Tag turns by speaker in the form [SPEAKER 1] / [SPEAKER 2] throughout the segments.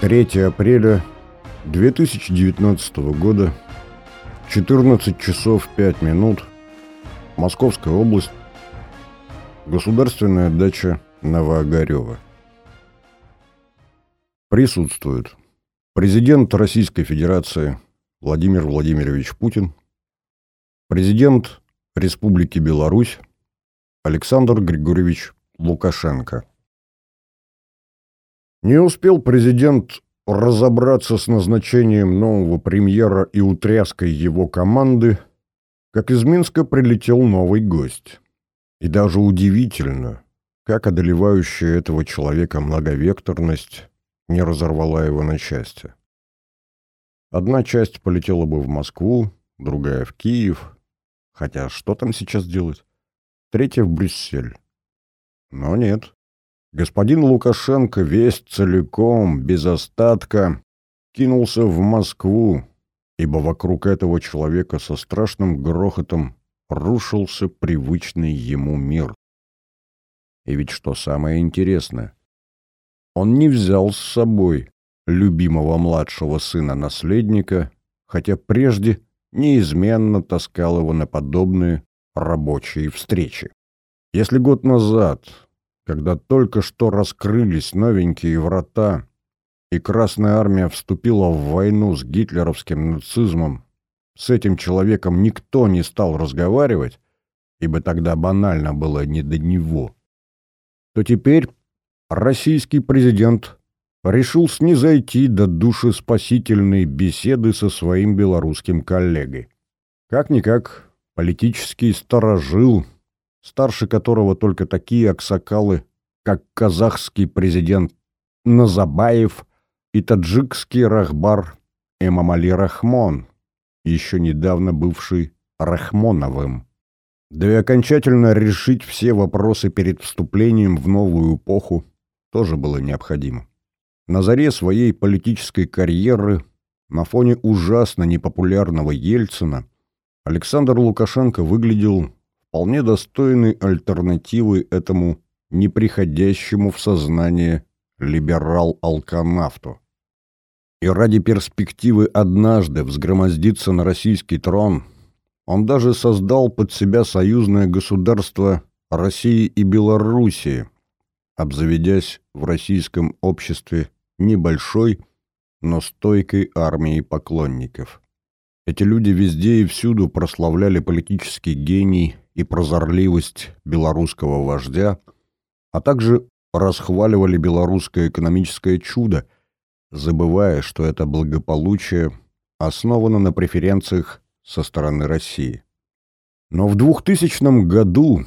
[SPEAKER 1] 3 апреля 2019 года, 14 часов 5 минут, Московская область, государственная дача Новоогарева. Присутствуют президент Российской Федерации Владимир Владимирович Путин, президент Республики Беларусь Александр Григорьевич Лукашенко. Не успел президент разобраться с назначением нового премьера и утряской его команды, как из Минска прилетел новый гость. И даже удивительно, как одолевающая этого человека многовекторность не разорвала его на части. Одна часть полетела бы в Москву, другая в Киев, хотя что там сейчас делать? Третья в Брюссель. Но нет. Господин Лукашенко весь целиком, без остатка, кинулся в Москву, ибо вокруг этого человека со страшным грохотом рушился привычный ему мир. И ведь что самое интересное, он не взял с собой любимого младшего сына-наследника, хотя прежде неизменно таскал его на подобные рабочие встречи. Если год назад когда только что раскрылись новенькие врата, и Красная Армия вступила в войну с гитлеровским нацизмом, с этим человеком никто не стал разговаривать, ибо тогда банально было не до него, то теперь российский президент решил снизойти до душеспасительной беседы со своим белорусским коллегой. Как-никак политический сторожил старше которого только такие аксакалы, как казахский президент Назабаев и таджикский рахбар Эмамали Рахмон, еще недавно бывший Рахмоновым. Да и окончательно решить все вопросы перед вступлением в новую эпоху тоже было необходимо. На заре своей политической карьеры, на фоне ужасно непопулярного Ельцина, Александр Лукашенко выглядел вполне достойной альтернативы этому неприходящему в сознание либерал-алканавту. И ради перспективы однажды взгромоздиться на российский трон он даже создал под себя союзное государство России и Белоруссии, обзаведясь в российском обществе небольшой, но стойкой армией поклонников. Эти люди везде и всюду прославляли политический гений и прозорливость белорусского вождя, а также расхваливали белорусское экономическое чудо, забывая, что это благополучие основано на преференциях со стороны России. Но в 2000 году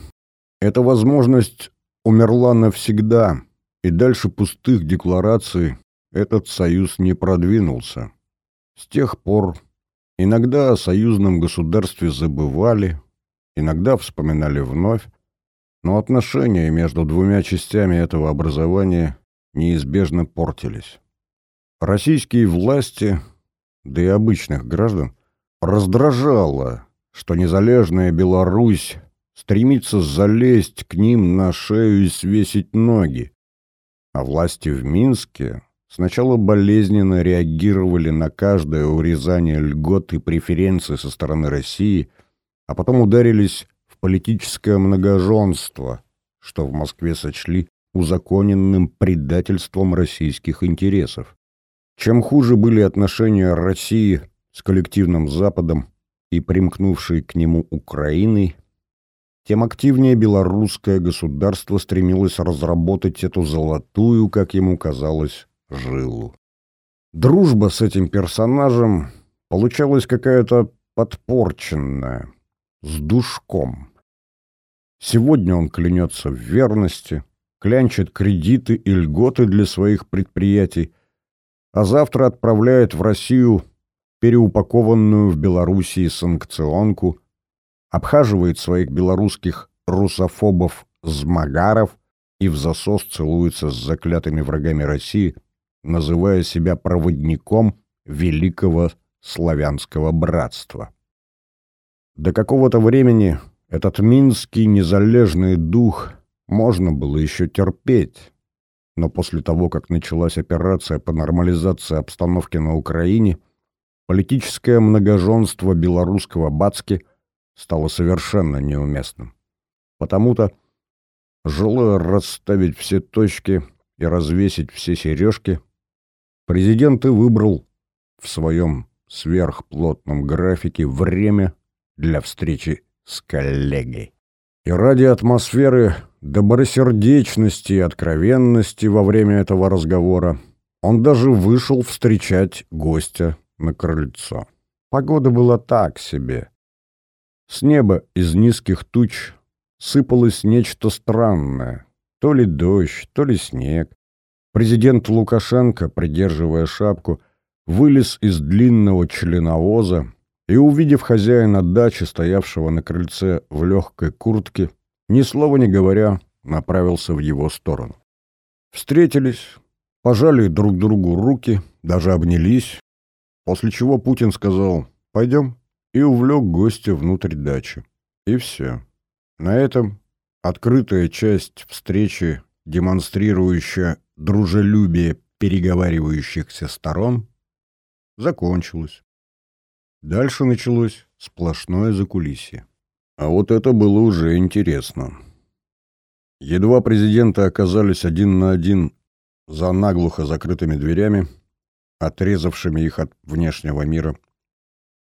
[SPEAKER 1] эта возможность умерла навсегда, и дальше пустых деклараций этот союз не продвинулся. С тех пор иногда о союзном государстве забывали, иногда вспоминали вновь, но отношения между двумя частями этого образования неизбежно портились. Российские власти, да и обычных граждан, раздражало, что незалежная Беларусь стремится залезть к ним на шею и свесить ноги, а власти в Минске сначала болезненно реагировали на каждое урезание льгот и преференций со стороны России – а потом ударились в политическое многоженство, что в Москве сочли узаконенным предательством российских интересов. Чем хуже были отношения России с коллективным Западом и примкнувшей к нему Украиной, тем активнее белорусское государство стремилось разработать эту золотую, как ему казалось, жилу. Дружба с этим персонажем получалась какая-то подпорченная, с душком. Сегодня он клянется в верности, клянчит кредиты и льготы для своих предприятий, а завтра отправляет в Россию переупакованную в Белоруссии санкционку, обхаживает своих белорусских русофобов-змагаров и в засос целуется с заклятыми врагами России, называя себя проводником великого славянского братства. До какого-то времени этот минский незалежный дух можно было еще терпеть. Но после того, как началась операция по нормализации обстановки на Украине, политическое многоженство белорусского Бацки стало совершенно неуместным. Потому-то, желая расставить все точки и развесить все сережки, президент и выбрал в своем сверхплотном графике время для встречи с коллегой. И ради атмосферы добросердечности и откровенности во время этого разговора он даже вышел встречать гостя на крыльцо. Погода была так себе. С неба из низких туч сыпалось нечто странное. То ли дождь, то ли снег. Президент Лукашенко, придерживая шапку, вылез из длинного членовоза и, увидев хозяина дачи, стоявшего на крыльце в легкой куртке, ни слова не говоря, направился в его сторону. Встретились, пожали друг другу руки, даже обнялись, после чего Путин сказал «пойдем» и увлек гостя внутрь дачи. И все. На этом открытая часть встречи, демонстрирующая дружелюбие переговаривающихся сторон, закончилась. Дальше началось сплошное закулисье. А вот это было уже интересно. Едва президенты оказались один на один за наглухо закрытыми дверями, отрезавшими их от внешнего мира,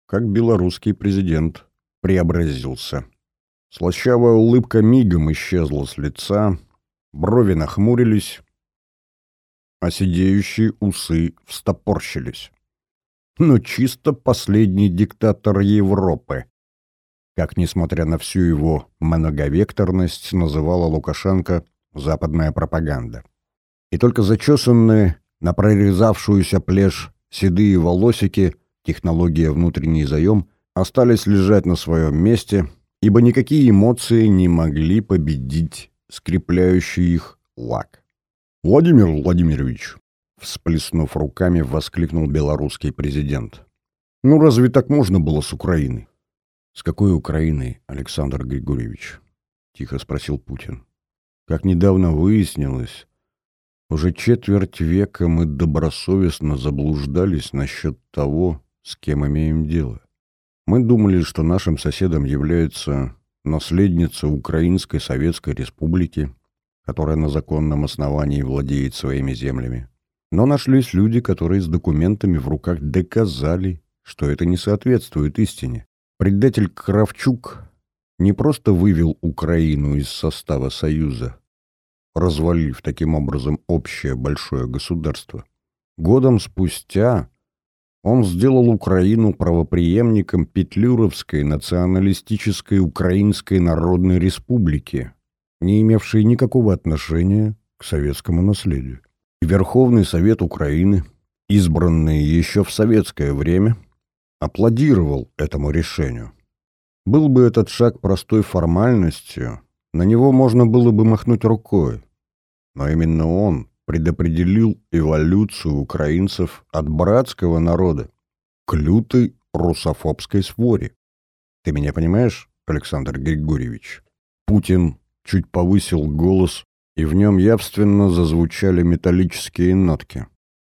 [SPEAKER 1] как белорусский президент преобразился. Слащавая улыбка мигом исчезла с лица, брови нахмурились, а сидеющие усы встопорщились но чисто последний диктатор Европы. Как, несмотря на всю его многовекторность, называла Лукашенко западная пропаганда. И только зачесанные на прорезавшуюся плешь седые волосики, технология внутренний заем, остались лежать на своем месте, ибо никакие эмоции не могли победить скрепляющий их лак. «Владимир Владимирович, Всплеснув руками, воскликнул белорусский президент. «Ну разве так можно было с Украиной?» «С какой Украиной, Александр Григорьевич?» — тихо спросил Путин. «Как недавно выяснилось, уже четверть века мы добросовестно заблуждались насчет того, с кем имеем дело. Мы думали, что нашим соседом является наследница Украинской Советской Республики, которая на законном основании владеет своими землями. Но нашлись люди, которые с документами в руках доказали, что это не соответствует истине. Предатель Кравчук не просто вывел Украину из состава Союза, развалив таким образом общее большое государство. Годом спустя он сделал Украину правопреемником Петлюровской националистической Украинской Народной Республики, не имевшей никакого отношения к советскому наследию. Верховный Совет Украины, избранный еще в советское время, аплодировал этому решению. Был бы этот шаг простой формальностью, на него можно было бы махнуть рукой. Но именно он предопределил эволюцию украинцев от братского народа к лютой русофобской своре. Ты меня понимаешь, Александр Григорьевич? Путин чуть повысил голос и в нем явственно зазвучали металлические нотки.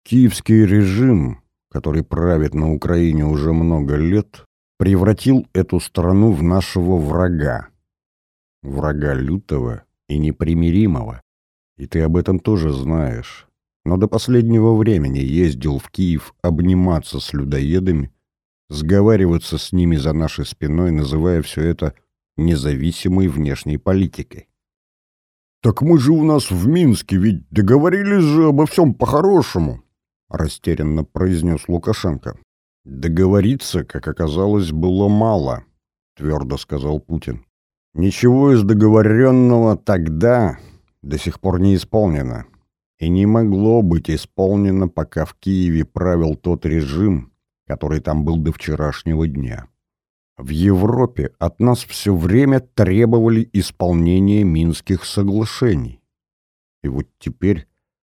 [SPEAKER 1] Киевский режим, который правит на Украине уже много лет, превратил эту страну в нашего врага. Врага лютого и непримиримого. И ты об этом тоже знаешь. Но до последнего времени ездил в Киев обниматься с людоедами, сговариваться с ними за нашей спиной, называя все это независимой внешней политикой. «Так мы же у нас в Минске, ведь договорились же обо всем по-хорошему», — растерянно произнес Лукашенко. «Договориться, как оказалось, было мало», — твердо сказал Путин. «Ничего из договоренного тогда до сих пор не исполнено. И не могло быть исполнено, пока в Киеве правил тот режим, который там был до вчерашнего дня. В Европе от нас все время требовали исполнения Минских соглашений. И вот теперь,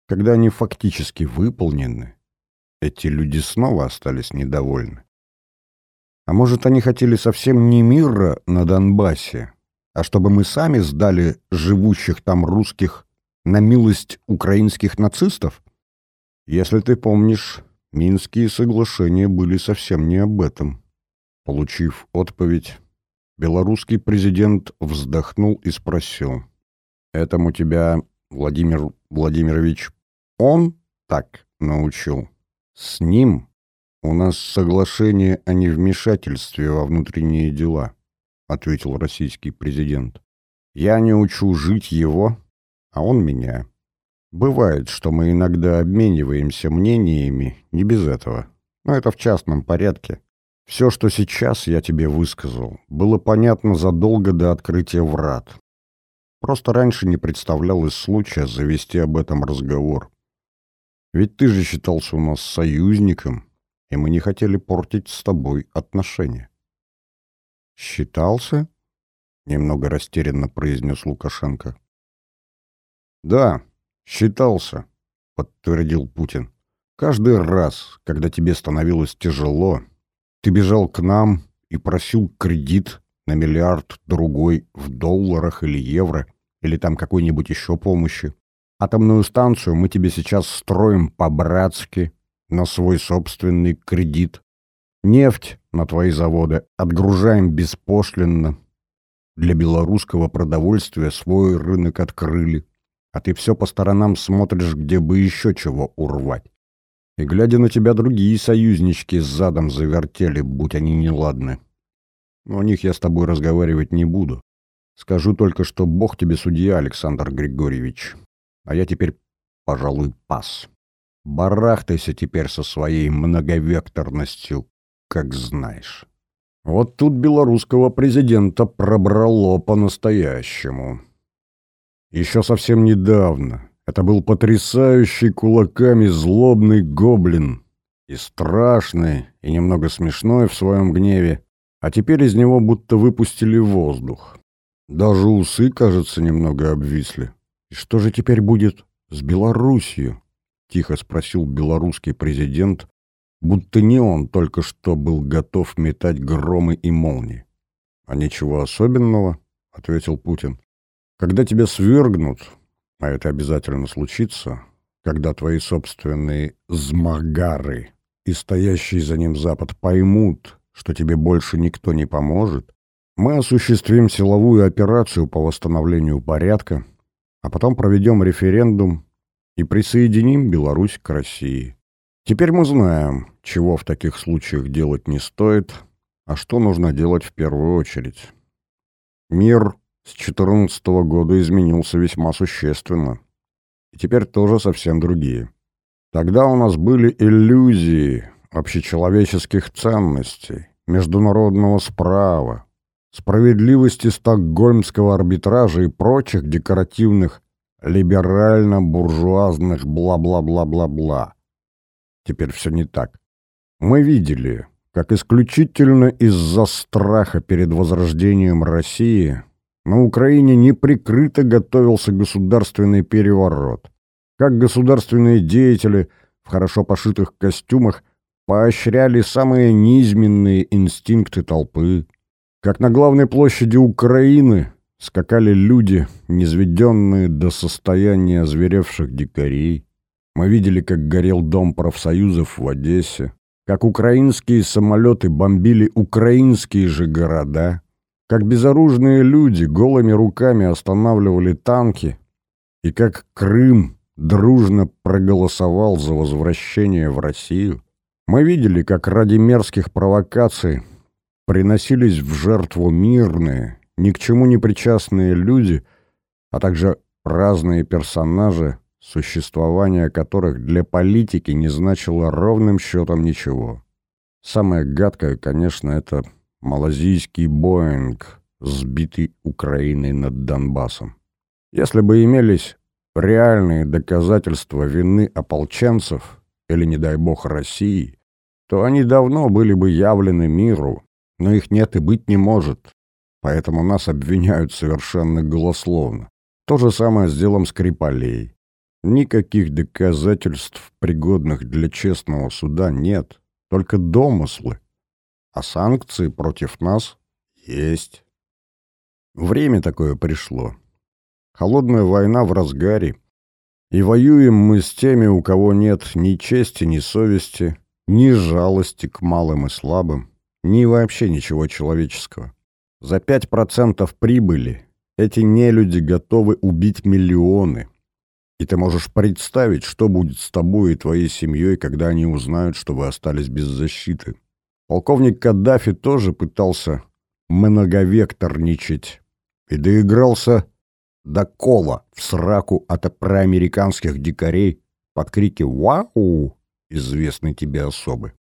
[SPEAKER 1] когда они фактически выполнены, эти люди снова остались недовольны. А может, они хотели совсем не мира на Донбассе, а чтобы мы сами сдали живущих там русских на милость украинских нацистов? Если ты помнишь, Минские соглашения были совсем не об этом. Получив отповедь, белорусский президент вздохнул и спросил. «Этому тебя, Владимир Владимирович, он так научил? С ним у нас соглашение о невмешательстве во внутренние дела», — ответил российский президент. «Я не учу жить его, а он меня. Бывает, что мы иногда обмениваемся мнениями, не без этого. Но это в частном порядке. Все, что сейчас я тебе высказал, было понятно задолго до открытия врат. Просто раньше не представлялось случая завести об этом разговор. Ведь ты же считался у нас союзником, и мы не хотели портить с тобой отношения. «Считался?» — немного растерянно произнес Лукашенко. «Да, считался», — подтвердил Путин. «Каждый раз, когда тебе становилось тяжело, ты бежал к нам и просил кредит на миллиард другой в долларах или евро, или там какой-нибудь еще помощи. Атомную станцию мы тебе сейчас строим по-братски, на свой собственный кредит. Нефть на твои заводы отгружаем беспошлинно. Для белорусского продовольствия свой рынок открыли. А ты все по сторонам смотришь, где бы еще чего урвать. И, глядя на тебя, другие союзнички с задом завертели, будь они неладны. Но о них я с тобой разговаривать не буду. Скажу только, что Бог тебе судья, Александр Григорьевич. А я теперь, пожалуй, пас. Барахтайся теперь со своей многовекторностью, как знаешь. Вот тут белорусского президента пробрало по-настоящему. Еще совсем недавно это был потрясающий кулаками злобный гоблин. И страшный, и немного смешной в своем гневе. А теперь из него будто выпустили воздух. Даже усы, кажется, немного обвисли. И что же теперь будет с Белоруссией? Тихо спросил белорусский президент, будто не он только что был готов метать громы и молнии. «А ничего особенного», — ответил Путин. Когда тебя свергнут, а это обязательно случится, когда твои собственные змагары и стоящий за ним Запад поймут, что тебе больше никто не поможет, мы осуществим силовую операцию по восстановлению порядка, а потом проведем референдум и присоединим Беларусь к России. Теперь мы знаем, чего в таких случаях делать не стоит, а что нужно делать в первую очередь. Мир с 14 -го года изменился весьма существенно. И теперь тоже совсем другие. Тогда у нас были иллюзии общечеловеческих ценностей, международного справа, справедливости стокгольмского арбитража и прочих декоративных либерально-буржуазных бла-бла-бла-бла-бла. Теперь все не так. Мы видели, как исключительно из-за страха перед возрождением России на Украине неприкрыто готовился государственный переворот. Как государственные деятели в хорошо пошитых костюмах поощряли самые низменные инстинкты толпы. Как на главной площади Украины скакали люди, низведенные до состояния озверевших дикарей. Мы видели, как горел дом профсоюзов в Одессе, как украинские самолеты бомбили украинские же города, как безоружные люди голыми руками останавливали танки, и как Крым дружно проголосовал за возвращение в Россию. Мы видели, как ради мерзких провокаций приносились в жертву мирные, ни к чему не причастные люди, а также разные персонажи, существование которых для политики не значило ровным счетом ничего. Самое гадкое, конечно, это малазийский «Боинг», сбитый Украиной над Донбассом. Если бы имелись реальные доказательства вины ополченцев или, не дай бог, России, то они давно были бы явлены миру, но их нет и быть не может, поэтому нас обвиняют совершенно голословно. То же самое с делом Скрипалей. Никаких доказательств, пригодных для честного суда, нет, только домыслы, а санкции против нас есть. Время такое пришло. Холодная война в разгаре, И воюем мы с теми, у кого нет ни чести, ни совести, ни жалости к малым и слабым, ни вообще ничего человеческого. За пять процентов прибыли эти нелюди готовы убить миллионы. И ты можешь представить, что будет с тобой и твоей семьей, когда они узнают, что вы остались без защиты. Полковник Каддафи тоже пытался многовекторничать и доигрался до кола в сраку от проамериканских дикарей под крики «Вау!» известной тебе особы.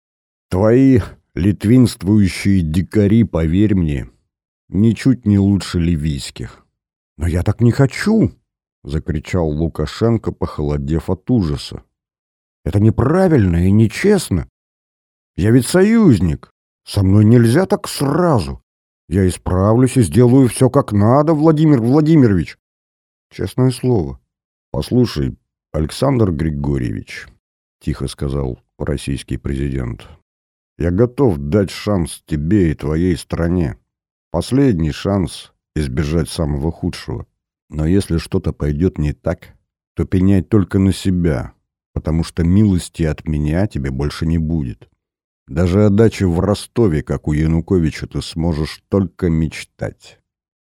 [SPEAKER 1] Твои литвинствующие дикари, поверь мне, ничуть не лучше ливийских. «Но я так не хочу!» — закричал Лукашенко, похолодев от ужаса. «Это неправильно и нечестно. Я ведь союзник. Со мной нельзя так сразу. Я исправлюсь и сделаю все как надо, Владимир Владимирович. Честное слово. Послушай, Александр Григорьевич, — тихо сказал российский президент, — я готов дать шанс тебе и твоей стране. Последний шанс избежать самого худшего. Но если что-то пойдет не так, то пенять только на себя, потому что милости от меня тебе больше не будет. Даже о даче в Ростове, как у Януковича, ты сможешь только мечтать.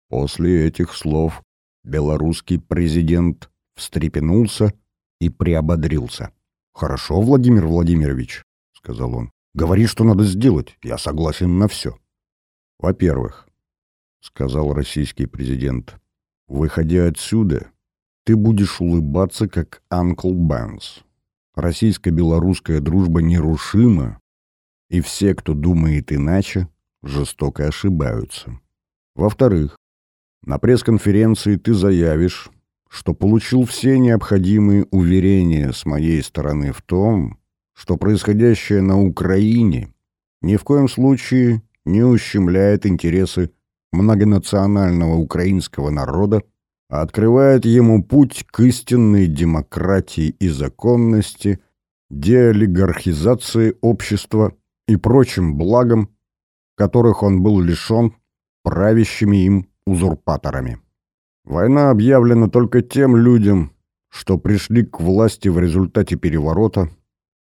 [SPEAKER 1] После этих слов белорусский президент встрепенулся и приободрился. «Хорошо, Владимир Владимирович», — сказал он. «Говори, что надо сделать. Я согласен на все». «Во-первых, — сказал российский президент. «Выходя отсюда, ты будешь улыбаться, как Анкл Бэнс. Российско-белорусская дружба нерушима, и все, кто думает иначе, жестоко ошибаются. Во-вторых, на пресс-конференции ты заявишь, что получил все необходимые уверения с моей стороны в том, что происходящее на Украине ни в коем случае не ущемляет интересы многонационального украинского народа, открывает ему путь к истинной демократии и законности, деолигархизации общества и прочим благам, которых он был лишен правящими им узурпаторами. Война объявлена только тем людям, что пришли к власти в результате переворота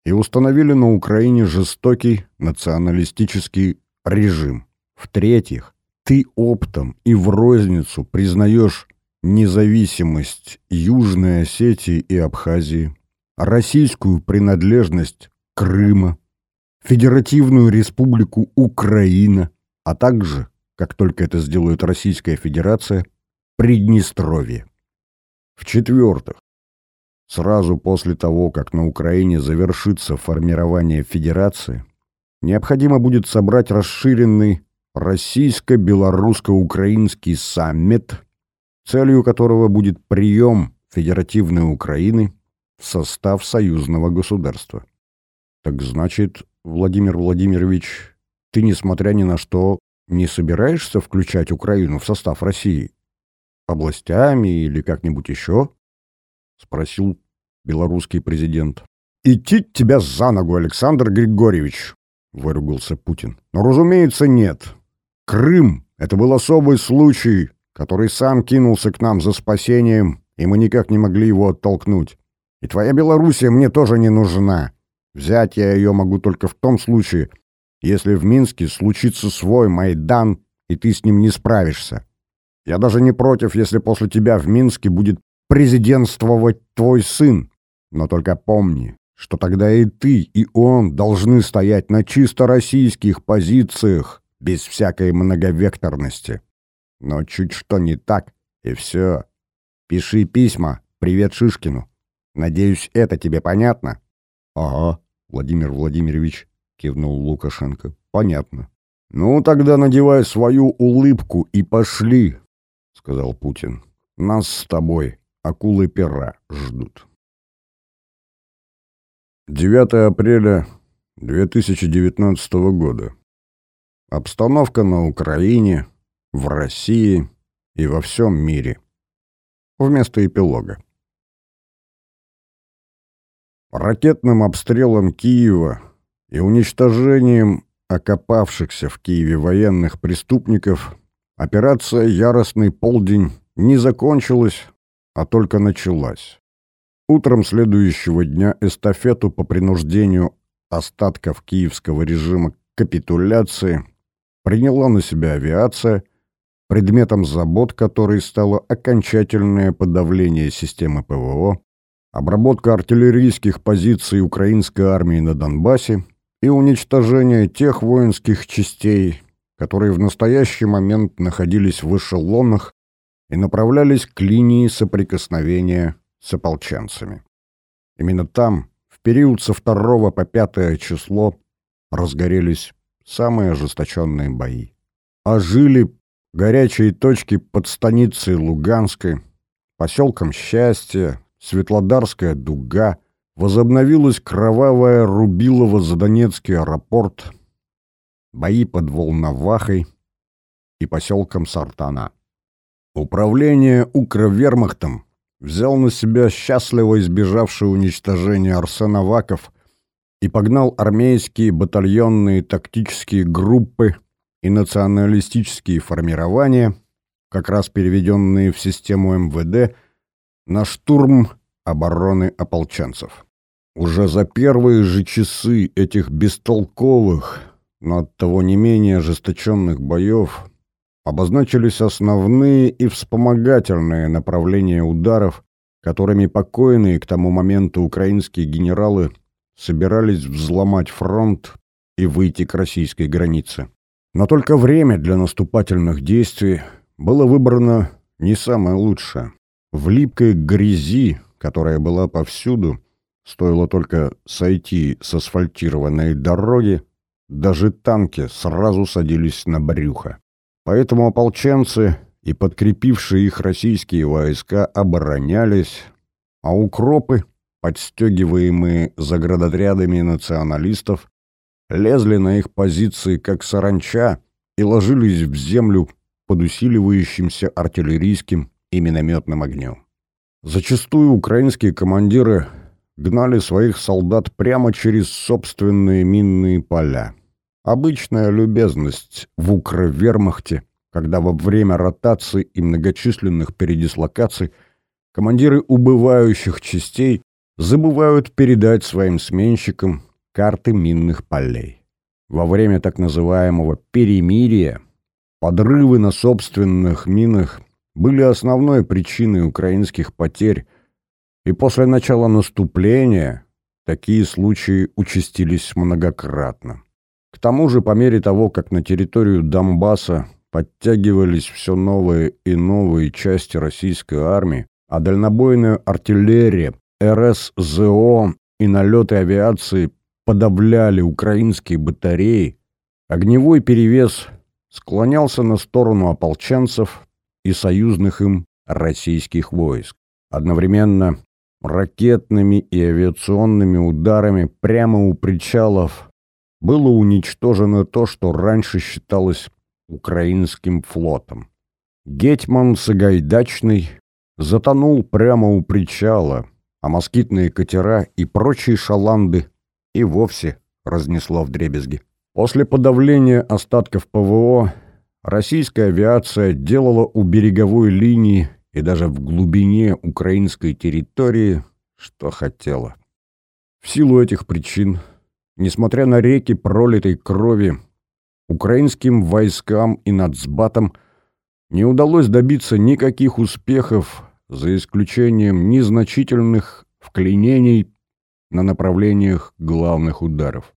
[SPEAKER 1] и установили на Украине жестокий националистический режим. В-третьих, ты оптом и в розницу признаешь независимость Южной Осетии и Абхазии, российскую принадлежность Крыма, Федеративную Республику Украина, а также, как только это сделает Российская Федерация, Приднестровье. В-четвертых, сразу после того, как на Украине завершится формирование Федерации, необходимо будет собрать расширенный российско-белорусско-украинский саммит, целью которого будет прием Федеративной Украины в состав союзного государства. Так значит, Владимир Владимирович, ты, несмотря ни на что, не собираешься включать Украину в состав России? Областями или как-нибудь еще? Спросил белорусский президент. «Идти тебя за ногу, Александр Григорьевич!» — выругался Путин. «Но, разумеется, нет. Крым — это был особый случай, который сам кинулся к нам за спасением, и мы никак не могли его оттолкнуть. И твоя Белоруссия мне тоже не нужна. Взять я ее могу только в том случае, если в Минске случится свой Майдан, и ты с ним не справишься. Я даже не против, если после тебя в Минске будет президентствовать твой сын. Но только помни, что тогда и ты, и он должны стоять на чисто российских позициях, без всякой многовекторности. Но чуть что не так, и все. Пиши письма. Привет Шишкину. Надеюсь, это тебе понятно? Ага, Владимир Владимирович, кивнул Лукашенко. Понятно. Ну, тогда надевай свою улыбку и пошли, сказал Путин. Нас с тобой акулы пера ждут. 9 апреля 2019 года. Обстановка на Украине, в России и во всем мире. Вместо эпилога. Ракетным обстрелом Киева и уничтожением окопавшихся в Киеве военных преступников операция «Яростный полдень» не закончилась, а только началась. Утром следующего дня эстафету по принуждению остатков киевского режима капитуляции приняла на себя авиация, предметом забот которой стало окончательное подавление системы ПВО, обработка артиллерийских позиций украинской армии на Донбассе и уничтожение тех воинских частей, которые в настоящий момент находились в эшелонах и направлялись к линии соприкосновения с ополченцами. Именно там, в период со 2 по 5 число, разгорелись самые ожесточенные бои. А жили горячие точки под станицей Луганской, поселком Счастье, Светлодарская дуга, возобновилась кровавая Рубилова за Донецкий аэропорт, бои под Волновахой и поселком Сартана. Управление Укровермахтом взял на себя счастливо избежавший уничтожения Арсен Аваков и погнал армейские батальонные тактические группы и националистические формирования, как раз переведенные в систему МВД, на штурм обороны ополченцев. Уже за первые же часы этих бестолковых, но оттого не менее ожесточенных боев обозначились основные и вспомогательные направления ударов, которыми покойные к тому моменту украинские генералы собирались взломать фронт и выйти к российской границе. Но только время для наступательных действий было выбрано не самое лучшее. В липкой грязи, которая была повсюду, стоило только сойти с асфальтированной дороги, даже танки сразу садились на брюхо. Поэтому ополченцы и подкрепившие их российские войска оборонялись, а укропы, подстегиваемые заградотрядами националистов, лезли на их позиции как саранча и ложились в землю под усиливающимся артиллерийским и минометным огнем. Зачастую украинские командиры гнали своих солдат прямо через собственные минные поля. Обычная любезность в Укровермахте, когда во время ротации и многочисленных передислокаций командиры убывающих частей забывают передать своим сменщикам карты минных полей. Во время так называемого «перемирия» подрывы на собственных минах были основной причиной украинских потерь, и после начала наступления такие случаи участились многократно. К тому же, по мере того, как на территорию Донбасса подтягивались все новые и новые части российской армии, а дальнобойная артиллерия, РСЗО и налеты авиации подавляли украинские батареи, огневой перевес склонялся на сторону ополченцев и союзных им российских войск. Одновременно ракетными и авиационными ударами прямо у причалов было уничтожено то, что раньше считалось украинским флотом. Гетьман Сагайдачный затонул прямо у причала, а москитные катера и прочие шаланды и вовсе разнесло в дребезги. После подавления остатков ПВО российская авиация делала у береговой линии и даже в глубине украинской территории, что хотела. В силу этих причин, несмотря на реки пролитой крови, украинским войскам и нацбатам не удалось добиться никаких успехов, за исключением незначительных вклинений на направлениях главных ударов.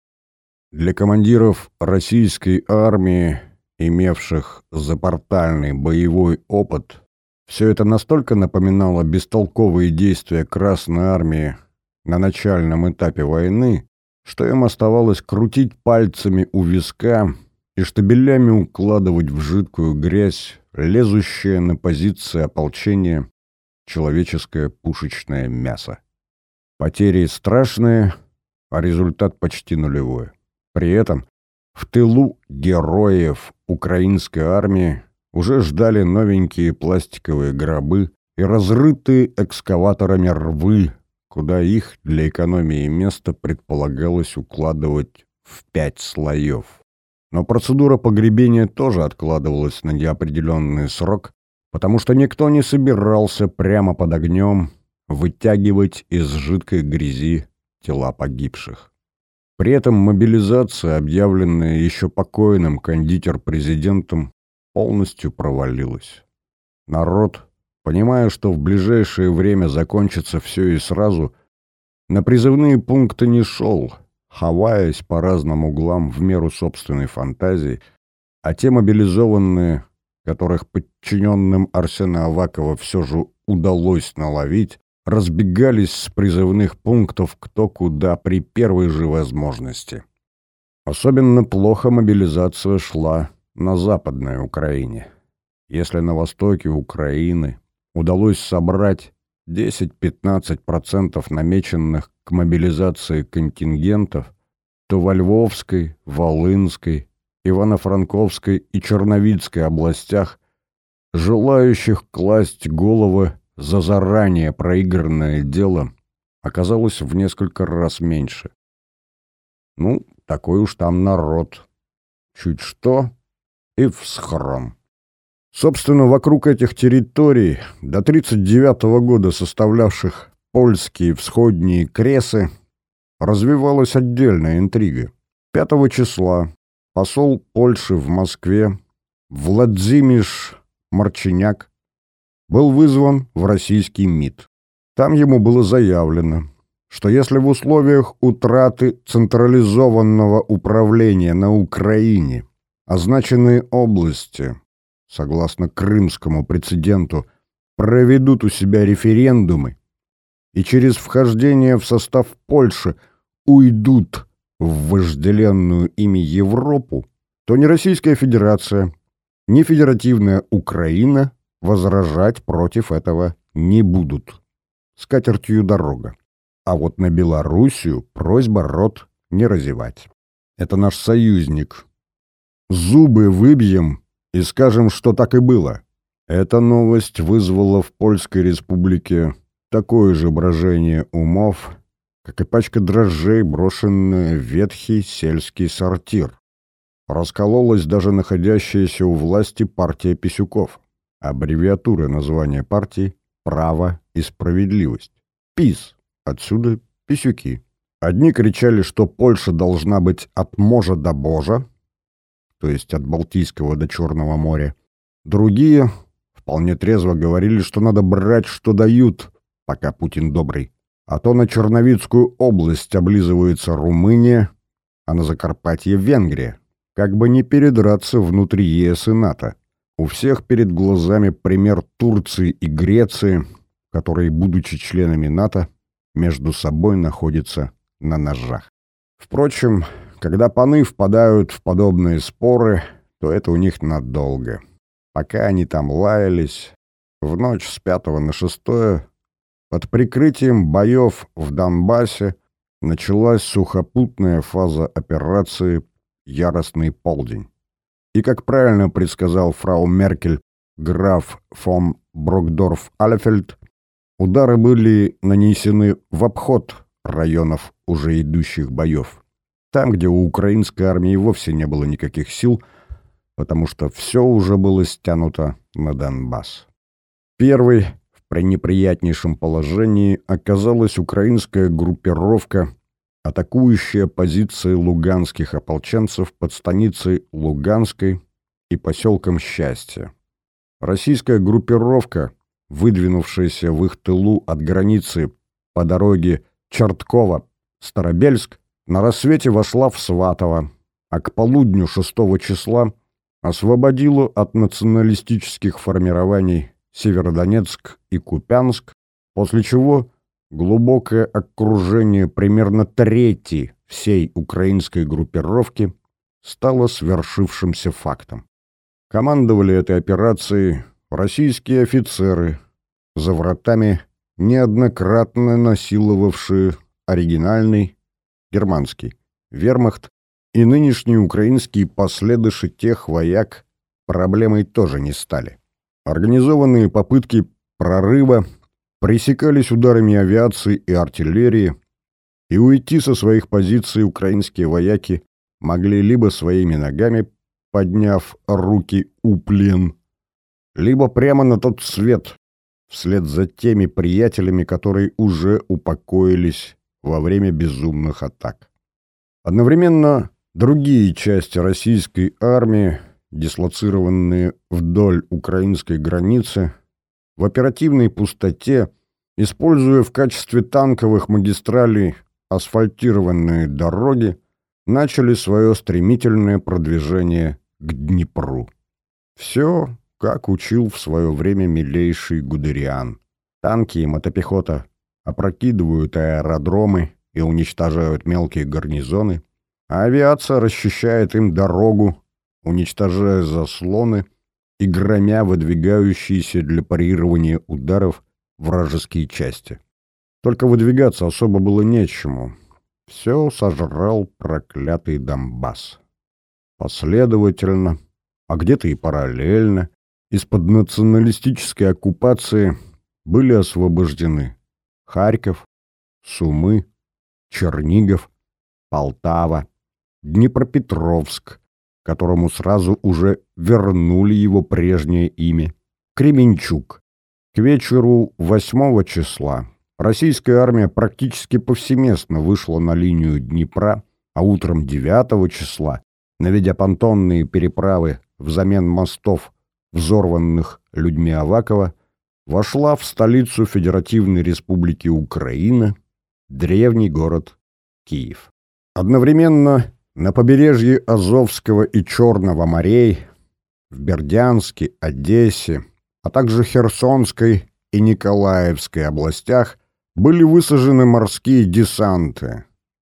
[SPEAKER 1] Для командиров российской армии, имевших запортальный боевой опыт, все это настолько напоминало бестолковые действия Красной армии на начальном этапе войны, что им оставалось крутить пальцами у виска и штабелями укладывать в жидкую грязь, лезущее на позиции ополчения человеческое пушечное мясо. Потери страшные, а результат почти нулевой. При этом в тылу героев украинской армии уже ждали новенькие пластиковые гробы и разрытые экскаваторами рвы, куда их для экономии места предполагалось укладывать в пять слоев. Но процедура погребения тоже откладывалась на неопределенный срок, потому что никто не собирался прямо под огнем вытягивать из жидкой грязи тела погибших. При этом мобилизация, объявленная еще покойным кондитер-президентом, полностью провалилась. Народ, понимая, что в ближайшее время закончится все и сразу, на призывные пункты не шел, хаваясь по разным углам в меру собственной фантазии, а те мобилизованные, которых подчиненным Арсена Авакова все же удалось наловить, разбегались с призывных пунктов кто куда при первой же возможности. Особенно плохо мобилизация шла на Западной Украине. Если на востоке Украины удалось собрать 10-15% намеченных к мобилизации контингентов, то во Львовской, Волынской, Ивано-Франковской и Черновицкой областях желающих класть головы за заранее проигранное дело оказалось в несколько раз меньше. Ну, такой уж там народ. Чуть что и в схрон. Собственно, вокруг этих территорий, до 1939 года составлявших польские всходние кресы, развивалась отдельная интрига. 5 числа посол Польши в Москве Владимиш Марчиняк был вызван в российский МИД. Там ему было заявлено, что если в условиях утраты централизованного управления на Украине означенные области согласно крымскому прецеденту, проведут у себя референдумы и через вхождение в состав Польши уйдут в вожделенную ими Европу, то ни Российская Федерация, ни Федеративная Украина возражать против этого не будут. С катертью дорога. А вот на Белоруссию просьба рот не разевать. Это наш союзник. Зубы выбьем и скажем, что так и было. Эта новость вызвала в Польской республике такое же брожение умов, как и пачка дрожжей, брошенная в ветхий сельский сортир. Раскололась даже находящаяся у власти партия Писюков. Аббревиатура названия партии «Право и справедливость». ПИС. Отсюда Писюки. Одни кричали, что Польша должна быть от можа до божа, то есть от Балтийского до Черного моря. Другие вполне трезво говорили, что надо брать, что дают, пока Путин добрый. А то на Черновицкую область облизывается Румыния, а на Закарпатье — Венгрия. Как бы не передраться внутри ЕС и НАТО. У всех перед глазами пример Турции и Греции, которые, будучи членами НАТО, между собой находятся на ножах. Впрочем, когда паны впадают в подобные споры, то это у них надолго. Пока они там лаялись, в ночь с пятого на шестое, под прикрытием боев в Донбассе началась сухопутная фаза операции «Яростный полдень». И, как правильно предсказал фрау Меркель граф фон Брокдорф-Алефельд, удары были нанесены в обход районов уже идущих боев. Там, где у украинской армии вовсе не было никаких сил, потому что все уже было стянуто на Донбасс. Первой в пренеприятнейшем положении оказалась украинская группировка, атакующая позиции луганских ополченцев под станицей Луганской и поселком Счастье. Российская группировка, выдвинувшаяся в их тылу от границы по дороге Чертково-Старобельск, на рассвете вошла в Сватово, а к полудню 6 числа освободила от националистических формирований Северодонецк и Купянск, после чего глубокое окружение примерно трети всей украинской группировки стало свершившимся фактом. Командовали этой операцией российские офицеры, за вратами неоднократно насиловавшие оригинальный германский, вермахт и нынешние украинские последыши тех вояк проблемой тоже не стали. Организованные попытки прорыва пресекались ударами авиации и артиллерии, и уйти со своих позиций украинские вояки могли либо своими ногами, подняв руки у плен, либо прямо на тот свет, вслед за теми приятелями, которые уже упокоились во время безумных атак. Одновременно другие части российской армии, дислоцированные вдоль украинской границы, в оперативной пустоте, используя в качестве танковых магистралей асфальтированные дороги, начали свое стремительное продвижение к Днепру. Все, как учил в свое время милейший Гудериан. Танки и мотопехота опрокидывают аэродромы и уничтожают мелкие гарнизоны, а авиация расчищает им дорогу, уничтожая заслоны и громя выдвигающиеся для парирования ударов вражеские части. Только выдвигаться особо было нечему. Все сожрал проклятый Донбасс. Последовательно, а где-то и параллельно, из-под националистической оккупации были освобождены Харьков, Сумы, Чернигов, Полтава, Днепропетровск, которому сразу уже вернули его прежнее имя, Кременчук. К вечеру 8 числа российская армия практически повсеместно вышла на линию Днепра, а утром 9 числа, наведя понтонные переправы взамен мостов, взорванных людьми Авакова, вошла в столицу Федеративной Республики Украина, древний город Киев. Одновременно на побережье Азовского и Черного морей, в Бердянске, Одессе, а также Херсонской и Николаевской областях были высажены морские десанты,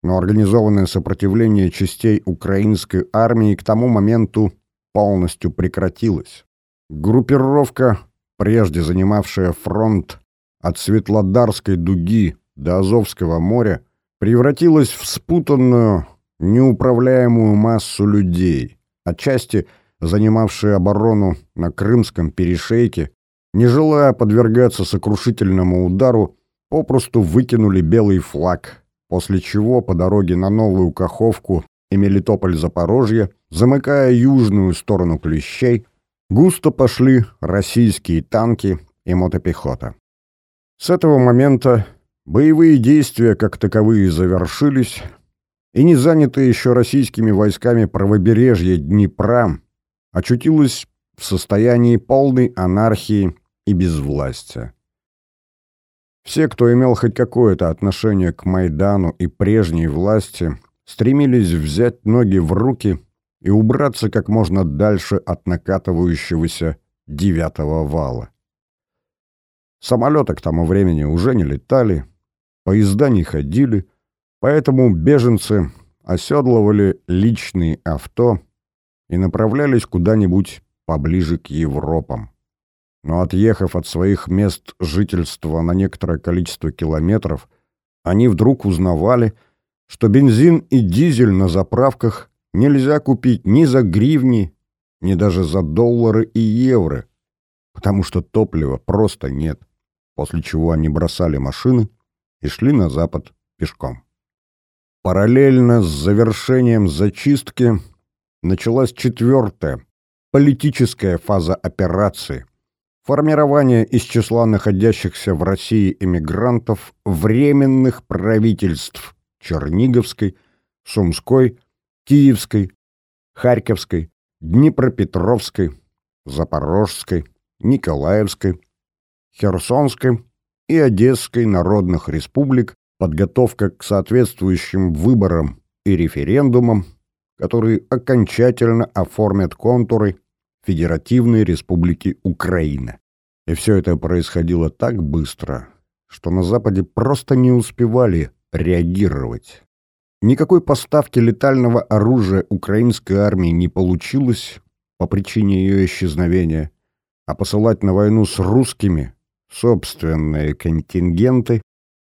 [SPEAKER 1] но организованное сопротивление частей украинской армии к тому моменту полностью прекратилось. Группировка прежде занимавшая фронт от Светлодарской дуги до Азовского моря, превратилась в спутанную, неуправляемую массу людей, отчасти занимавшие оборону на Крымском перешейке, не желая подвергаться сокрушительному удару, попросту выкинули белый флаг, после чего по дороге на Новую Каховку и Мелитополь-Запорожье, замыкая южную сторону Клещей, густо пошли российские танки и мотопехота. С этого момента боевые действия как таковые завершились, и не занятые еще российскими войсками правобережье Днепра очутилось в состоянии полной анархии и безвластия. Все, кто имел хоть какое-то отношение к Майдану и прежней власти, стремились взять ноги в руки и убраться как можно дальше от накатывающегося девятого вала. Самолеты к тому времени уже не летали, поезда не ходили, поэтому беженцы оседлывали личные авто и направлялись куда-нибудь поближе к Европам. Но отъехав от своих мест жительства на некоторое количество километров, они вдруг узнавали, что бензин и дизель на заправках нельзя купить ни за гривни, ни даже за доллары и евро, потому что топлива просто нет, после чего они бросали машины и шли на запад пешком. Параллельно с завершением зачистки началась четвертая, политическая фаза операции – формирование из числа находящихся в России эмигрантов временных правительств Черниговской, Сумской Киевской, Харьковской, Днепропетровской, Запорожской, Николаевской, Херсонской и Одесской народных республик подготовка к соответствующим выборам и референдумам, которые окончательно оформят контуры Федеративной Республики Украина. И все это происходило так быстро, что на Западе просто не успевали реагировать. Никакой поставки летального оружия украинской армии не получилось по причине ее исчезновения, а посылать на войну с русскими собственные контингенты,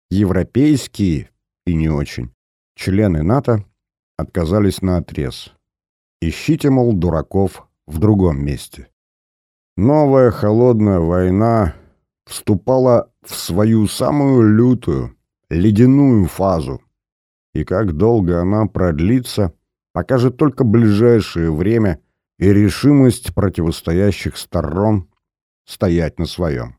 [SPEAKER 1] европейские и не очень, члены НАТО отказались на отрез. Ищите, мол, дураков в другом месте. Новая холодная война вступала в свою самую лютую, ледяную фазу и как долго она продлится, покажет только ближайшее время и решимость противостоящих сторон стоять на своем.